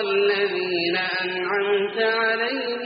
الذين أنعمت عليهم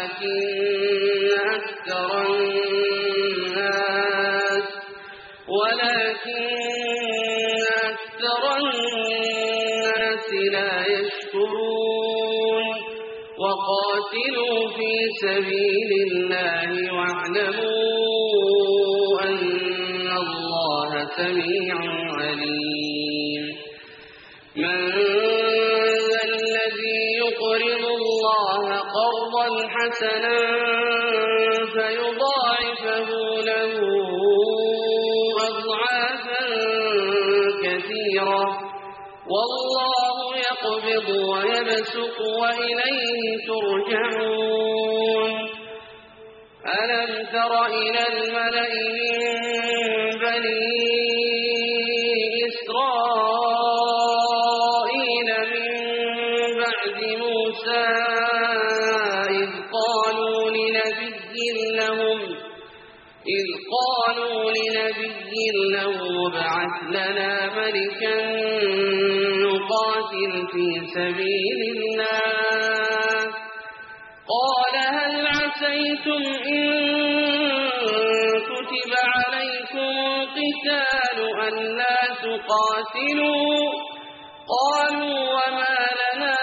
الناس لا يشكرون وقاتلوا في سبيل الله واعلموا أن الله سميع عليم. من ذا الذي يقرض الله قرضا حسنا فيضاعفه والله يقبض ويبسط وإليه ترجعون. ألم تر إلى الملأ من بني لنبي له ابعث لنا ملكا نقاتل في سبيل الله. قال هل عسيتم إن كتب عليكم القتال ألا تقاتلوا؟ قالوا وما لنا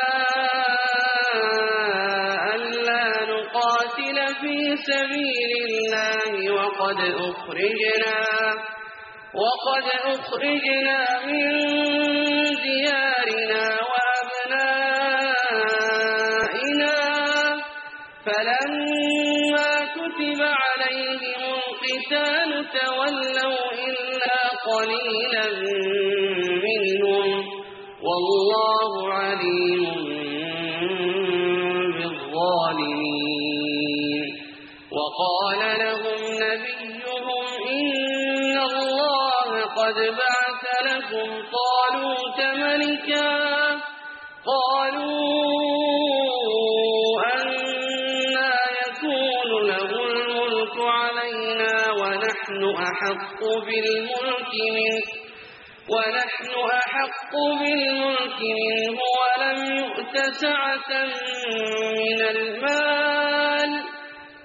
ألا نقاتل في سبيل وقد أخرجنا وقد أخرجنا من ديارنا وأبنائنا فلما كتب عليهم القتال تولوا إلا قليلا منهم والله عليم بالظالمين. وقال لهم نبيهم إن الله قد بعث لكم طالوت ملكا قالوا أنا يكون له الملك علينا ونحن أحق بالملك منه ونحن أحق بالملك منه ولم يؤت سعة من المال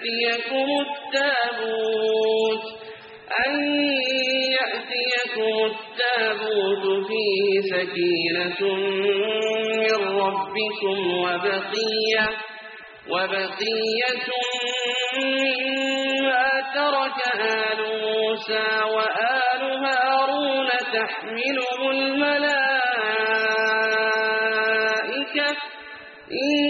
يأتيكم التابوت أن يأتيكم التابوت فيه سكينة من ربكم وبقية وبقية مما ترك آل موسى وآل هارون تحمله الملائكة. إن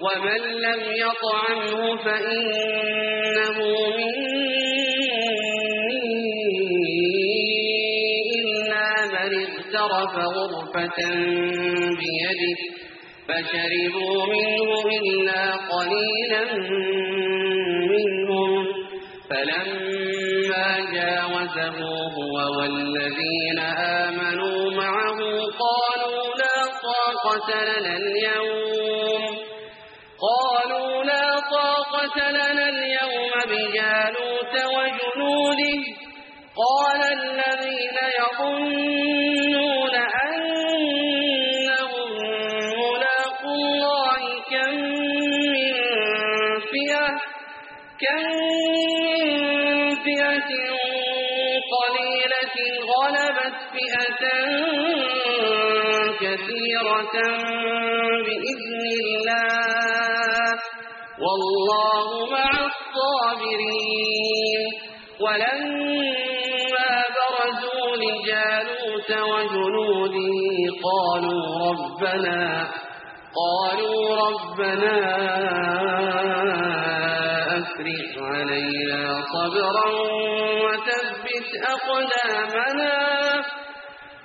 ومن لم يطعمه فإنه مني إلا من اغترف غرفة بيده فشربوا منه إلا قليلا منهم فلما جاوزه هو والذين آمنوا معه قالوا لا طاقة لنا اليوم طاقة لنا اليوم بجالوت وجنوده قال الذين يظنون أنهم ملاقوا الله كم من فئة كم من فئة قليلة غلبت فئة كثيرة بإذن الله. والله مع الصابرين. ولما برزوا لجالوت وجنوده قالوا ربنا قالوا ربنا أفرغ علينا صبرا وثبت أقدامنا.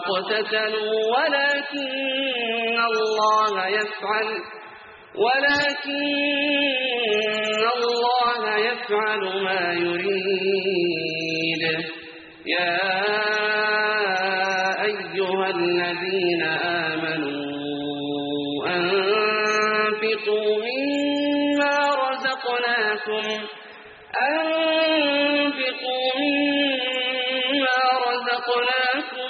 اقتتلوا ولكن الله يفعل ولكن الله يفعل ما يريد. يا أيها الذين آمنوا أنفقوا مما رزقناكم. أنفقوا مما رزقناكم